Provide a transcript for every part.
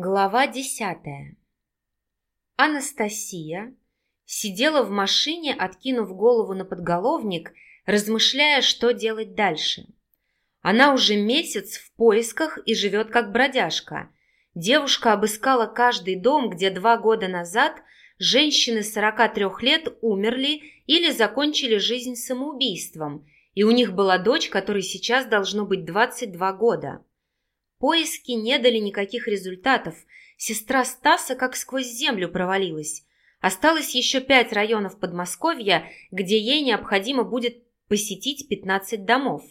Глава десятая Анастасия сидела в машине, откинув голову на подголовник, размышляя, что делать дальше. Она уже месяц в поисках и живет как бродяжка. Девушка обыскала каждый дом, где два года назад женщины 43 лет умерли или закончили жизнь самоубийством, и у них была дочь, которой сейчас должно быть 22 года. Поиски не дали никаких результатов. Сестра Стаса как сквозь землю провалилась. Осталось еще пять районов Подмосковья, где ей необходимо будет посетить 15 домов.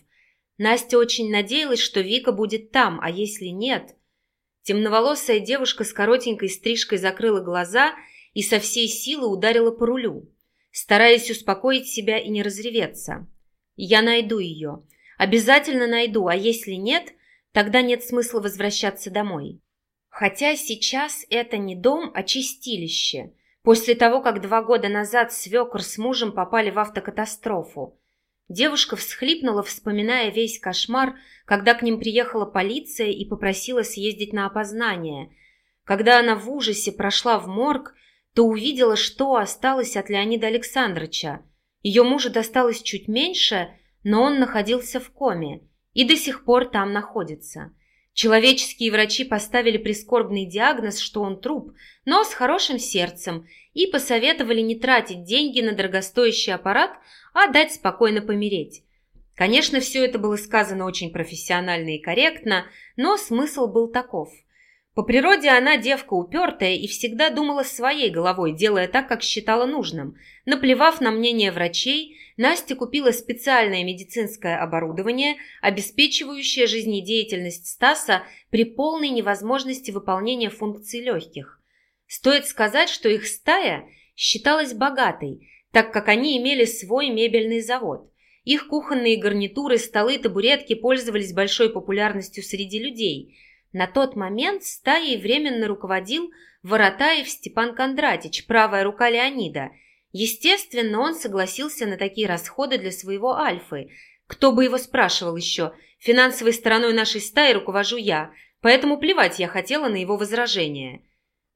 Настя очень надеялась, что Вика будет там, а если нет... Темноволосая девушка с коротенькой стрижкой закрыла глаза и со всей силы ударила по рулю, стараясь успокоить себя и не разреветься. «Я найду ее. Обязательно найду, а если нет, Тогда нет смысла возвращаться домой. Хотя сейчас это не дом, а чистилище. После того, как два года назад свекор с мужем попали в автокатастрофу. Девушка всхлипнула, вспоминая весь кошмар, когда к ним приехала полиция и попросила съездить на опознание. Когда она в ужасе прошла в морг, то увидела, что осталось от Леонида Александровича. Ее мужу досталось чуть меньше, но он находился в коме и до сих пор там находится. Человеческие врачи поставили прискорбный диагноз, что он труп, но с хорошим сердцем, и посоветовали не тратить деньги на дорогостоящий аппарат, а дать спокойно помереть. Конечно, все это было сказано очень профессионально и корректно, но смысл был таков – по природе она девка упертая и всегда думала своей головой, делая так, как считала нужным. Наплевав на мнение врачей, Настя купила специальное медицинское оборудование, обеспечивающее жизнедеятельность Стаса при полной невозможности выполнения функций легких. Стоит сказать, что их стая считалась богатой, так как они имели свой мебельный завод. Их кухонные гарнитуры, столы, табуретки пользовались большой популярностью среди людей – на тот момент стаей временно руководил Воротаев Степан Кондратич, правая рука Леонида. Естественно, он согласился на такие расходы для своего Альфы. Кто бы его спрашивал еще? Финансовой стороной нашей стаи руковожу я, поэтому плевать я хотела на его возражения.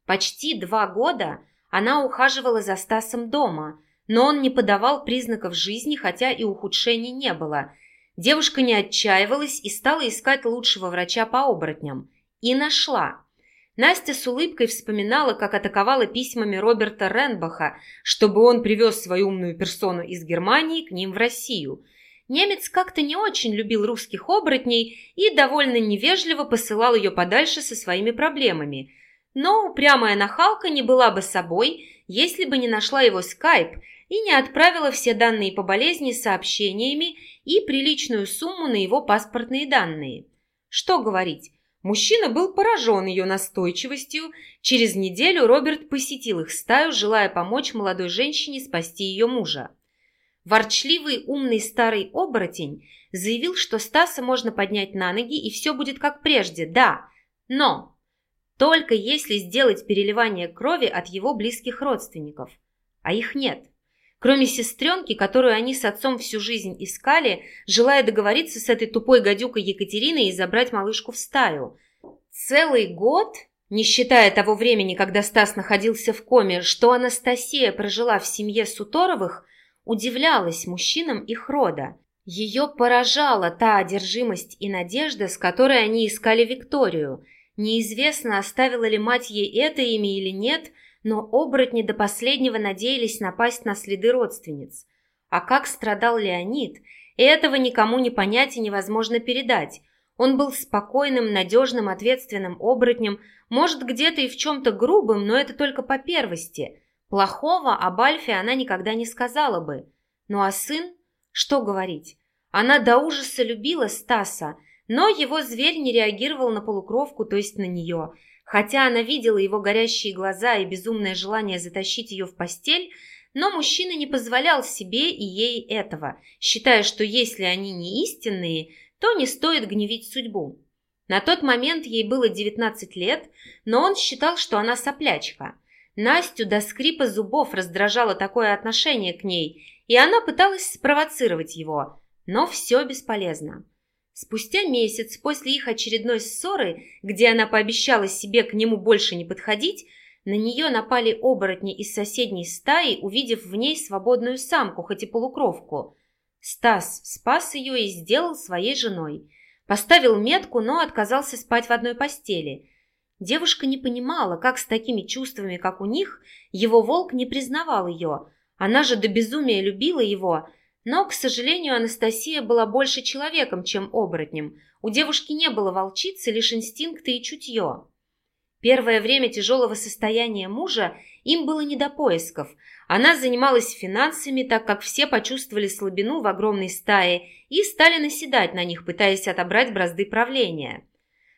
Почти два года она ухаживала за Стасом дома, но он не подавал признаков жизни, хотя и ухудшений не было – Девушка не отчаивалась и стала искать лучшего врача по оборотням. И нашла. Настя с улыбкой вспоминала, как атаковала письмами Роберта Ренбаха, чтобы он привез свою умную персону из Германии к ним в Россию. Немец как-то не очень любил русских оборотней и довольно невежливо посылал ее подальше со своими проблемами. Но упрямая нахалка не была бы собой, если бы не нашла его скайп и не отправила все данные по болезни сообщениями и приличную сумму на его паспортные данные. Что говорить, мужчина был поражен ее настойчивостью. Через неделю Роберт посетил их стаю, желая помочь молодой женщине спасти ее мужа. Ворчливый умный старый оборотень заявил, что Стаса можно поднять на ноги и все будет как прежде, да, но только если сделать переливание крови от его близких родственников, а их нет. Кроме сестренки, которую они с отцом всю жизнь искали, желая договориться с этой тупой гадюкой Екатериной и забрать малышку в стаю. Целый год, не считая того времени, когда Стас находился в коме, что Анастасия прожила в семье Суторовых, удивлялась мужчинам их рода. Ее поражала та одержимость и надежда, с которой они искали Викторию. Неизвестно, оставила ли мать ей это имя или нет – но оборотни до последнего надеялись напасть на следы родственниц. А как страдал Леонид, этого никому не понять и невозможно передать. Он был спокойным, надежным, ответственным оборотнем, может, где-то и в чем-то грубым, но это только по первости. Плохого об Альфе она никогда не сказала бы. Ну а сын? Что говорить? Она до ужаса любила Стаса, но его зверь не реагировал на полукровку, то есть на нее – Хотя она видела его горящие глаза и безумное желание затащить ее в постель, но мужчина не позволял себе и ей этого, считая, что если они не истинные, то не стоит гневить судьбу. На тот момент ей было 19 лет, но он считал, что она соплячка. Настю до скрипа зубов раздражало такое отношение к ней, и она пыталась спровоцировать его, но все бесполезно. Спустя месяц после их очередной ссоры, где она пообещала себе к нему больше не подходить, на нее напали оборотни из соседней стаи, увидев в ней свободную самку, хоть и полукровку. Стас спас ее и сделал своей женой. Поставил метку, но отказался спать в одной постели. Девушка не понимала, как с такими чувствами, как у них, его волк не признавал ее. Она же до безумия любила его – но, к сожалению, Анастасия была больше человеком, чем оборотнем. У девушки не было волчицы, лишь инстинкты и чутье. Первое время тяжелого состояния мужа им было не до поисков. Она занималась финансами, так как все почувствовали слабину в огромной стае и стали наседать на них, пытаясь отобрать бразды правления.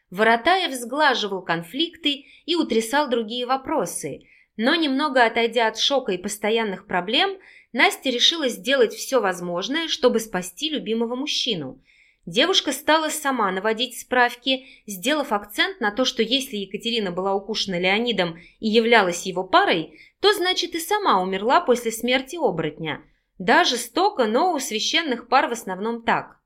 Воротаев сглаживал конфликты и утрясал другие вопросы, но немного отойдя от шока и постоянных проблем, Настя решила сделать все возможное, чтобы спасти любимого мужчину. Девушка стала сама наводить справки, сделав акцент на то, что если Екатерина была укушена Леонидом и являлась его парой, то значит и сама умерла после смерти оборотня. Да, жестоко, но у священных пар в основном так.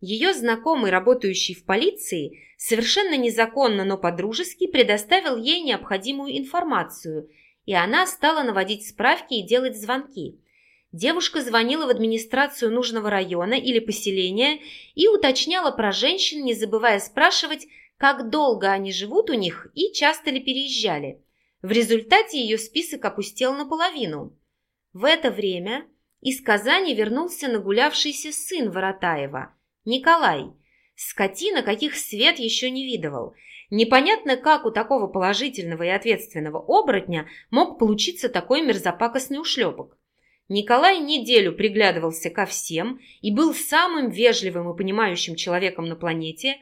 Ее знакомый, работающий в полиции, совершенно незаконно, но по-дружески предоставил ей необходимую информацию, и она стала наводить справки и делать звонки. Девушка звонила в администрацию нужного района или поселения и уточняла про женщин, не забывая спрашивать, как долго они живут у них и часто ли переезжали. В результате ее список опустел наполовину. В это время из Казани вернулся нагулявшийся сын Воротаева, Николай. Скотина, каких свет еще не видывал. Непонятно, как у такого положительного и ответственного оборотня мог получиться такой мерзопакостный ушлепок. Николай неделю приглядывался ко всем и был самым вежливым и понимающим человеком на планете,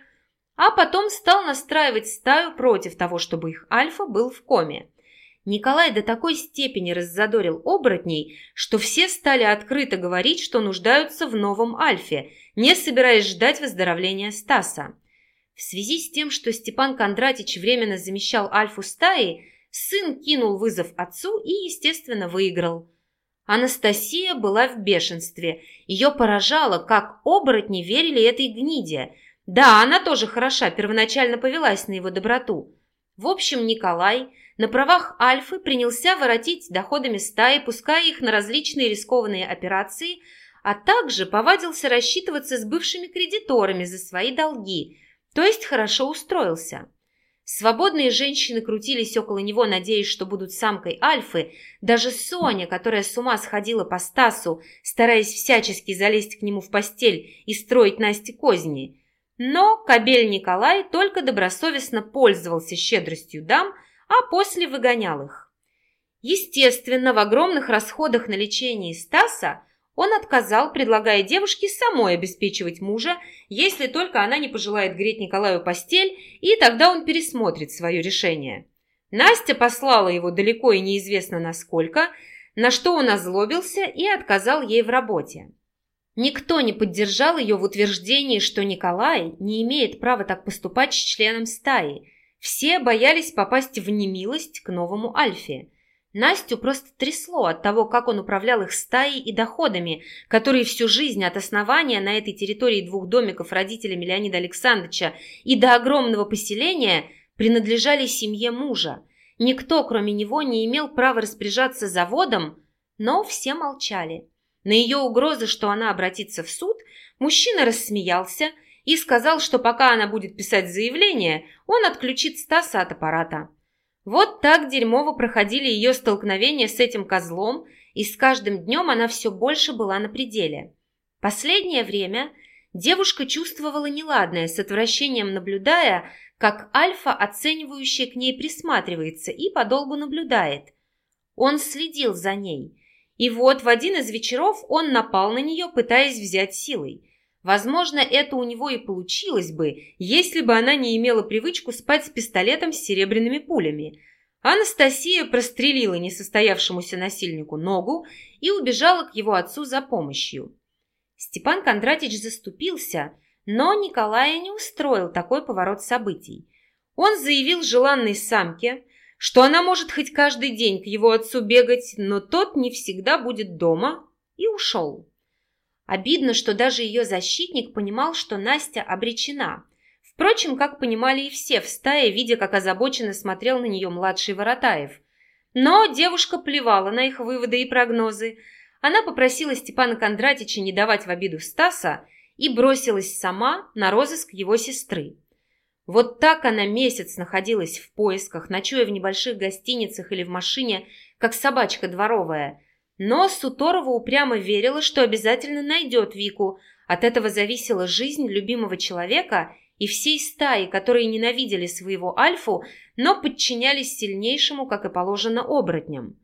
а потом стал настраивать стаю против того, чтобы их альфа был в коме. Николай до такой степени раззадорил оборотней, что все стали открыто говорить, что нуждаются в новом альфе, не собираясь ждать выздоровления Стаса. В связи с тем, что Степан Кондратич временно замещал альфу стаи, сын кинул вызов отцу и, естественно, выиграл – Анастасия была в бешенстве. Ее поражало, как оборотни верили этой гниде. Да, она тоже хороша, первоначально повелась на его доброту. В общем, Николай на правах Альфы принялся воротить доходами стаи, пуская их на различные рискованные операции, а также повадился рассчитываться с бывшими кредиторами за свои долги, то есть хорошо устроился. Свободные женщины крутились около него, надеясь, что будут самкой Альфы. Даже Соня, которая с ума сходила по Стасу, стараясь всячески залезть к нему в постель и строить Насте козни. Но кобель Николай только добросовестно пользовался щедростью дам, а после выгонял их. Естественно, в огромных расходах на лечение Стаса он отказал, предлагая девушке самой обеспечивать мужа, если только она не пожелает греть Николаю постель, и тогда он пересмотрит свое решение. Настя послала его далеко и неизвестно насколько, на что он озлобился и отказал ей в работе. Никто не поддержал ее в утверждении, что Николай не имеет права так поступать с членом стаи. Все боялись попасть в немилость к новому Альфе. Настю просто трясло от того, как он управлял их стаей и доходами, которые всю жизнь от основания на этой территории двух домиков родителями Леонида Александровича и до огромного поселения принадлежали семье мужа. Никто, кроме него, не имел права распоряжаться заводом, но все молчали. На ее угрозы, что она обратится в суд, мужчина рассмеялся и сказал, что пока она будет писать заявление, он отключит Стаса от аппарата. Вот так дерьмово проходили ее столкновения с этим козлом, и с каждым днем она все больше была на пределе. Последнее время девушка чувствовала неладное, с отвращением наблюдая, как Альфа, оценивающая к ней, присматривается и подолгу наблюдает. Он следил за ней. И вот в один из вечеров он напал на нее, пытаясь взять силой. Возможно, это у него и получилось бы, если бы она не имела привычку спать с пистолетом с серебряными пулями. Анастасия прострелила несостоявшемуся насильнику ногу и убежала к его отцу за помощью. Степан Кондратич заступился, но Николая не устроил такой поворот событий. Он заявил желанной самке, что она может хоть каждый день к его отцу бегать, но тот не всегда будет дома, и ушел. Обидно, что даже ее защитник понимал, что Настя обречена. Впрочем, как понимали и все в стае, видя, как озабоченно смотрел на нее младший Воротаев. Но девушка плевала на их выводы и прогнозы. Она попросила Степана Кондратича не давать в обиду Стаса и бросилась сама на розыск его сестры. Вот так она месяц находилась в поисках, ночуя в небольших гостиницах или в машине, как собачка дворовая. Но Суторова упрямо верила, что обязательно найдет Вику. От этого зависела жизнь любимого человека и всей стаи, которые ненавидели своего Альфу, но подчинялись сильнейшему, как и положено, оборотням.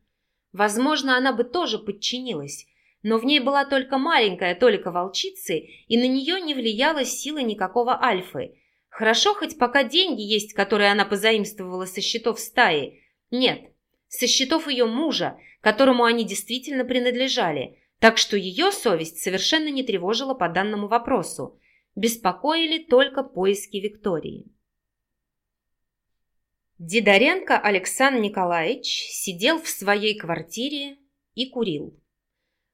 Возможно, она бы тоже подчинилась, но в ней была только маленькая толика волчицы, и на нее не влияла сила никакого Альфы – Хорошо, хоть пока деньги есть, которые она позаимствовала со счетов стаи. Нет, со счетов ее мужа, которому они действительно принадлежали, так что ее совесть совершенно не тревожила по данному вопросу. Беспокоили только поиски Виктории. Дидоренко Александр Николаевич сидел в своей квартире и курил.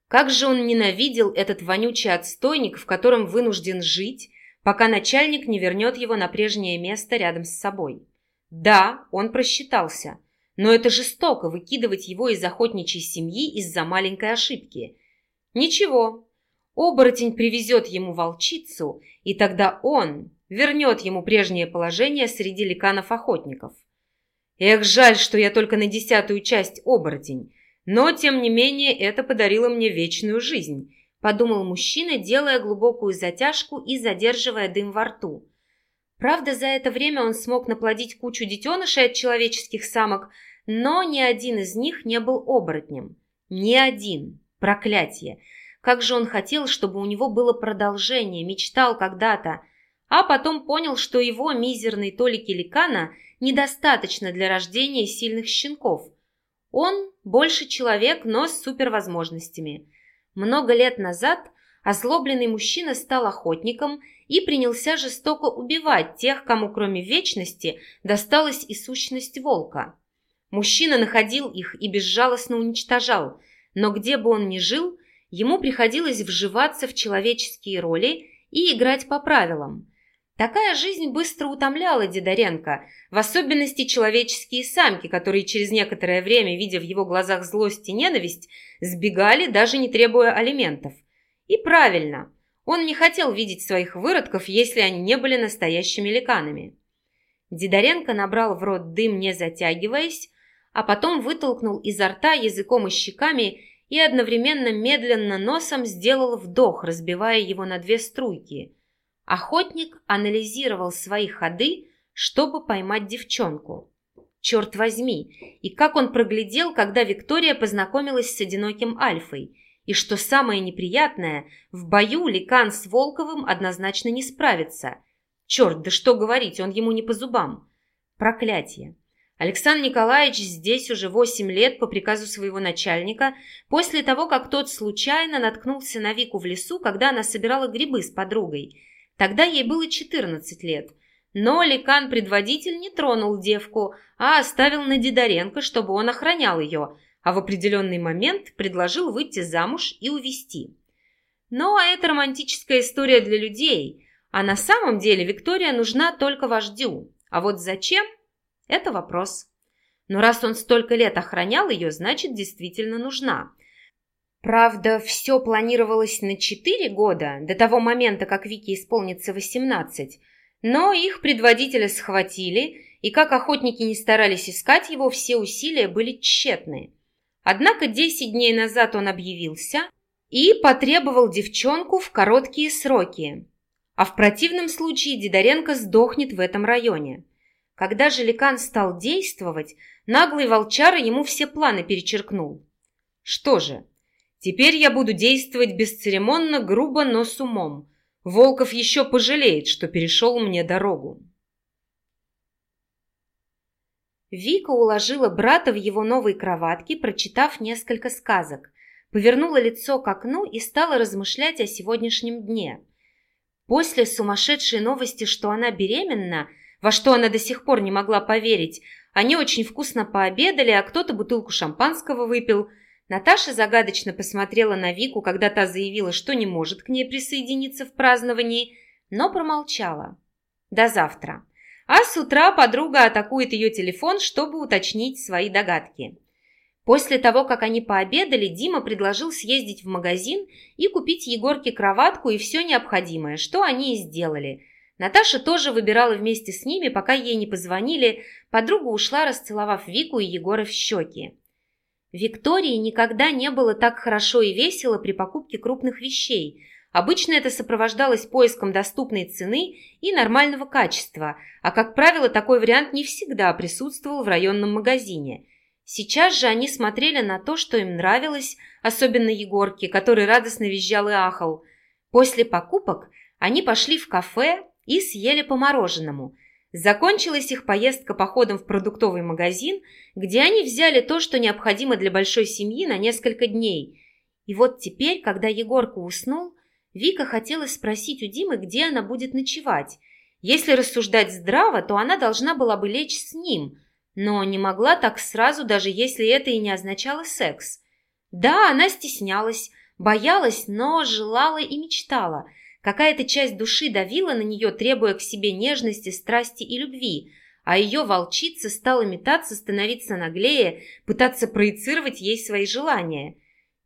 Как же он ненавидел этот вонючий отстойник, в котором вынужден жить, пока начальник не вернет его на прежнее место рядом с собой. Да, он просчитался, но это жестоко выкидывать его из охотничьей семьи из-за маленькой ошибки. Ничего, оборотень привезет ему волчицу, и тогда он вернет ему прежнее положение среди ликанов-охотников. Эх, жаль, что я только на десятую часть оборотень, но, тем не менее, это подарило мне вечную жизнь, – подумал мужчина, делая глубокую затяжку и задерживая дым во рту. Правда, за это время он смог наплодить кучу детенышей от человеческих самок, но ни один из них не был оборотнем. Ни один. Проклятие. Как же он хотел, чтобы у него было продолжение, мечтал когда-то, а потом понял, что его мизерной толики ликана недостаточно для рождения сильных щенков. Он больше человек, но с супервозможностями. Много лет назад озлобленный мужчина стал охотником и принялся жестоко убивать тех, кому кроме вечности досталась и сущность волка. Мужчина находил их и безжалостно уничтожал, но где бы он ни жил, ему приходилось вживаться в человеческие роли и играть по правилам. Такая жизнь быстро утомляла Дидоренко, в особенности человеческие самки, которые через некоторое время, видя в его глазах злость и ненависть, сбегали, даже не требуя алиментов. И правильно, он не хотел видеть своих выродков, если они не были настоящими ликанами. Дидоренко набрал в рот дым, не затягиваясь, а потом вытолкнул изо рта языком и щеками и одновременно медленно носом сделал вдох, разбивая его на две струйки – Охотник анализировал свои ходы, чтобы поймать девчонку. Черт возьми, и как он проглядел, когда Виктория познакомилась с одиноким Альфой. И что самое неприятное, в бою Ликан с Волковым однозначно не справится. Черт, да что говорить, он ему не по зубам. Проклятие. Александр Николаевич здесь уже восемь лет по приказу своего начальника, после того, как тот случайно наткнулся на Вику в лесу, когда она собирала грибы с подругой – Тогда ей было 14 лет. Но Ликан-предводитель не тронул девку, а оставил на Дидоренко, чтобы он охранял ее, а в определенный момент предложил выйти замуж и увезти. А это романтическая история для людей, а на самом деле Виктория нужна только вождю. А вот зачем – это вопрос. Но раз он столько лет охранял ее, значит, действительно нужна – Правда, все планировалось на 4 года, до того момента, как Вике исполнится 18, но их предводителя схватили, и как охотники не старались искать его, все усилия были тщетны. Однако 10 дней назад он объявился и потребовал девчонку в короткие сроки, а в противном случае Дидоренко сдохнет в этом районе. Когда же Ликан стал действовать, наглый волчара ему все планы перечеркнул. Что же, Теперь я буду действовать бесцеремонно, грубо, но с умом. Волков еще пожалеет, что перешел мне дорогу. Вика уложила брата в его новой кроватке, прочитав несколько сказок, повернула лицо к окну и стала размышлять о сегодняшнем дне. После сумасшедшей новости, что она беременна, во что она до сих пор не могла поверить, они очень вкусно пообедали, а кто-то бутылку шампанского выпил – Наташа загадочно посмотрела на Вику, когда та заявила, что не может к ней присоединиться в праздновании, но промолчала. До завтра. А с утра подруга атакует ее телефон, чтобы уточнить свои догадки. После того, как они пообедали, Дима предложил съездить в магазин и купить Егорке кроватку и все необходимое, что они и сделали. Наташа тоже выбирала вместе с ними, пока ей не позвонили. Подруга ушла, расцеловав Вику и Егора в щеки. Виктории никогда не было так хорошо и весело при покупке крупных вещей. Обычно это сопровождалось поиском доступной цены и нормального качества, а, как правило, такой вариант не всегда присутствовал в районном магазине. Сейчас же они смотрели на то, что им нравилось, особенно Егорке, который радостно визжал и ахал. После покупок они пошли в кафе и съели по мороженому – Закончилась их поездка походом в продуктовый магазин, где они взяли то, что необходимо для большой семьи на несколько дней. И вот теперь, когда Егорка уснул, Вика хотела спросить у Димы, где она будет ночевать. Если рассуждать здраво, то она должна была бы лечь с ним, но не могла так сразу, даже если это и не означало секс. Да, она стеснялась, боялась, но желала и мечтала – Какая-то часть души давила на нее, требуя к себе нежности, страсти и любви, а ее волчица стала метаться, становиться наглее, пытаться проецировать ей свои желания.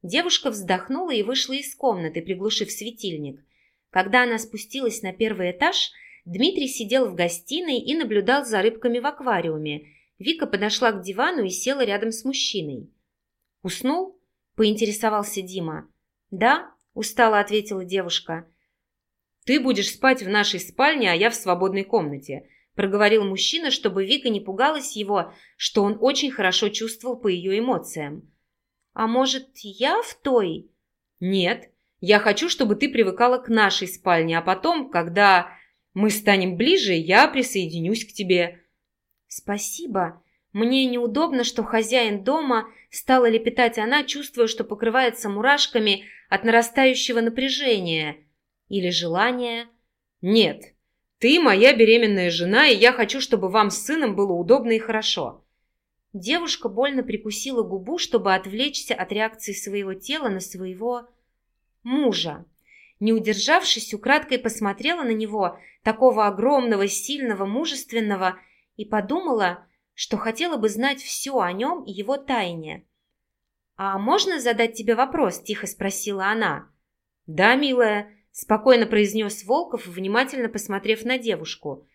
Девушка вздохнула и вышла из комнаты, приглушив светильник. Когда она спустилась на первый этаж, Дмитрий сидел в гостиной и наблюдал за рыбками в аквариуме. Вика подошла к дивану и села рядом с мужчиной. «Уснул?» – поинтересовался Дима. «Да», – устало ответила девушка. «Ты будешь спать в нашей спальне, а я в свободной комнате», проговорил мужчина, чтобы Вика не пугалась его, что он очень хорошо чувствовал по ее эмоциям. «А может, я в той?» «Нет, я хочу, чтобы ты привыкала к нашей спальне, а потом, когда мы станем ближе, я присоединюсь к тебе». «Спасибо. Мне неудобно, что хозяин дома...» Стала лепетать она, чувствуя, что покрывается мурашками от нарастающего напряжения – или желание? Нет. Ты моя беременная жена, и я хочу, чтобы вам с сыном было удобно и хорошо. Девушка больно прикусила губу, чтобы отвлечься от реакции своего тела на своего мужа. Не удержавшись, украдкой посмотрела на него, такого огромного, сильного, мужественного, и подумала, что хотела бы знать все о нем и его тайне. «А можно задать тебе вопрос?» – тихо спросила она. «Да, милая», спокойно произнес Волков, внимательно посмотрев на девушку.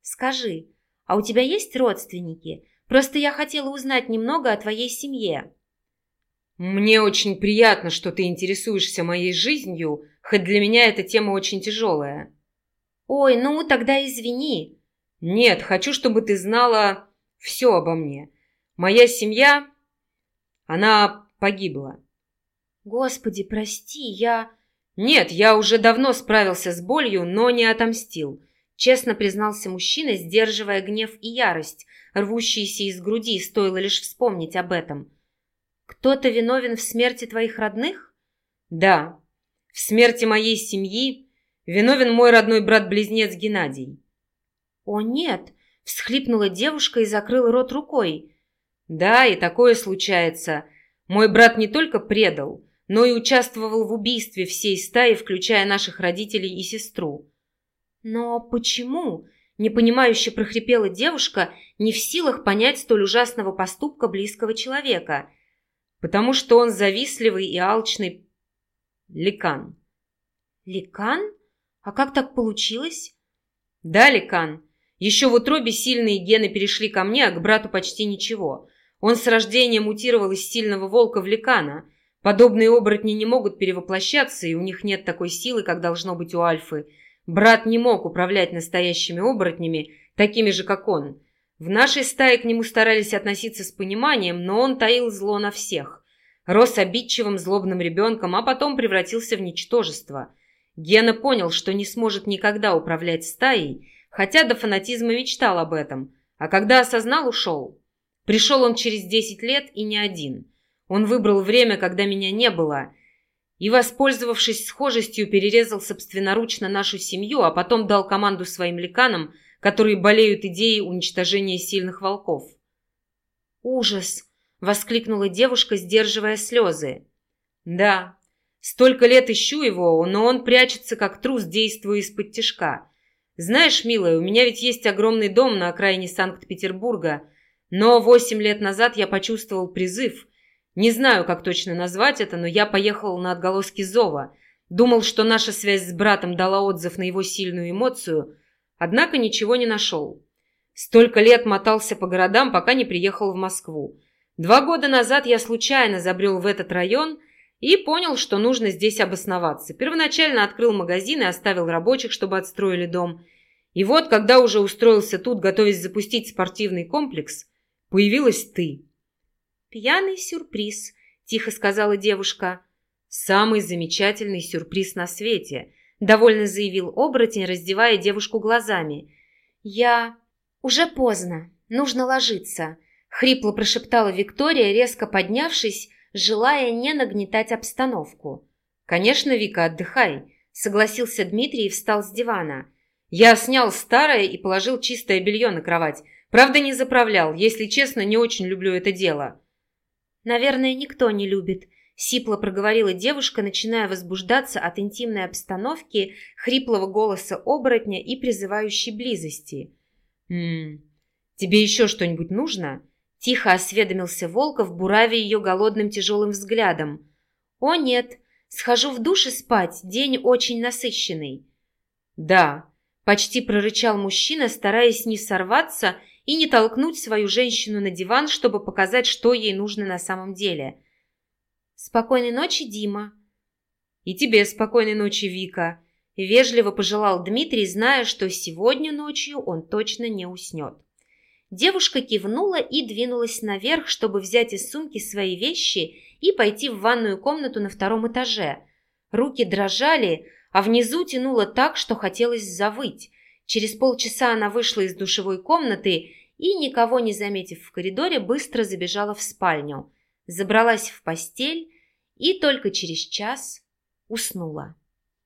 «Скажи, а у тебя есть родственники? Просто я хотела узнать немного о твоей семье». «Мне очень приятно, что ты интересуешься моей жизнью, хоть для меня эта тема очень тяжелая». «Ой, ну тогда извини». «Нет, хочу, чтобы ты знала все обо мне. Моя семья, она погибла». «Господи, прости, я...» «Нет, я уже давно справился с болью, но не отомстил», — честно признался мужчина, сдерживая гнев и ярость, рвущиеся из груди, стоило лишь вспомнить об этом. «Кто-то виновен в смерти твоих родных?» «Да, в смерти моей семьи виновен мой родной брат-близнец Геннадий». «О, нет!» — всхлипнула девушка и закрыла рот рукой. «Да, и такое случается. Мой брат не только предал, но и участвовал в убийстве всей стаи, включая наших родителей и сестру. «Но почему?» – непонимающе прохрипела девушка, не в силах понять столь ужасного поступка близкого человека. «Потому что он завистливый и алчный ликан». «Ликан? А как так получилось?» «Да, ликан. Еще в утробе сильные гены перешли ко мне, а к брату почти ничего. Он с рождения мутировал из сильного волка в ликана – Подобные оборотни не могут перевоплощаться, и у них нет такой силы, как должно быть у Альфы. Брат не мог управлять настоящими оборотнями, такими же, как он. В нашей стае к нему старались относиться с пониманием, но он таил зло на всех. Рос обидчивым, злобным ребенком, а потом превратился в ничтожество. Гена понял, что не сможет никогда управлять стаей, хотя до фанатизма мечтал об этом. А когда осознал, ушел. Пришел он через десять лет и не один – он выбрал время, когда меня не было, и, воспользовавшись схожестью, перерезал собственноручно нашу семью, а потом дал команду своим ликанам, которые болеют идеей уничтожения сильных волков. Ужас! – воскликнула девушка, сдерживая слезы. «Да, столько лет ищу его, но он прячется, как трус, действуя из-под тишка. Знаешь, милая, у меня ведь есть огромный дом на окраине Санкт-Петербурга, но восемь лет назад я почувствовал призыв. Не знаю, как точно назвать это, но я поехал на отголоски зова. Думал, что наша связь с братом дала отзыв на его сильную эмоцию, однако ничего не нашел. Столько лет мотался по городам, пока не приехал в Москву. Два года назад я случайно забрел в этот район и понял, что нужно здесь обосноваться. Первоначально открыл магазин и оставил рабочих, чтобы отстроили дом. И вот, когда уже устроился тут, готовясь запустить спортивный комплекс, появилась ты. «Пьяный сюрприз», – тихо сказала девушка. «Самый замечательный сюрприз на свете», – довольно заявил оборотень, раздевая девушку глазами. «Я...» «Уже поздно. Нужно ложиться», — хрипло прошептала Виктория, резко поднявшись, желая не нагнетать обстановку. «Конечно, Вика, отдыхай», — согласился Дмитрий и встал с дивана. «Я снял старое и положил чистое белье на кровать. Правда, не заправлял. Если честно, не очень люблю это дело». «Наверное, никто не любит», — сипло проговорила девушка, начиная возбуждаться от интимной обстановки, хриплого голоса оборотня и призывающей близости. «М тебе еще что-нибудь нужно?» Тихо осведомился Волков, буравя ее голодным тяжелым взглядом. «О, нет, схожу в душ и спать, день очень насыщенный». «Да», — почти прорычал мужчина, стараясь не сорваться и не толкнуть свою женщину на диван, чтобы показать, что ей нужно на самом деле. «Спокойной ночи, Дима». «И тебе спокойной ночи, Вика», Вежливо пожелал Дмитрий, зная, что сегодня ночью он точно не уснет. Девушка кивнула и двинулась наверх, чтобы взять из сумки свои вещи и пойти в ванную комнату на втором этаже. Руки дрожали, а внизу тянуло так, что хотелось завыть. Через полчаса она вышла из душевой комнаты и, никого не заметив в коридоре, быстро забежала в спальню. Забралась в постель и только через час уснула.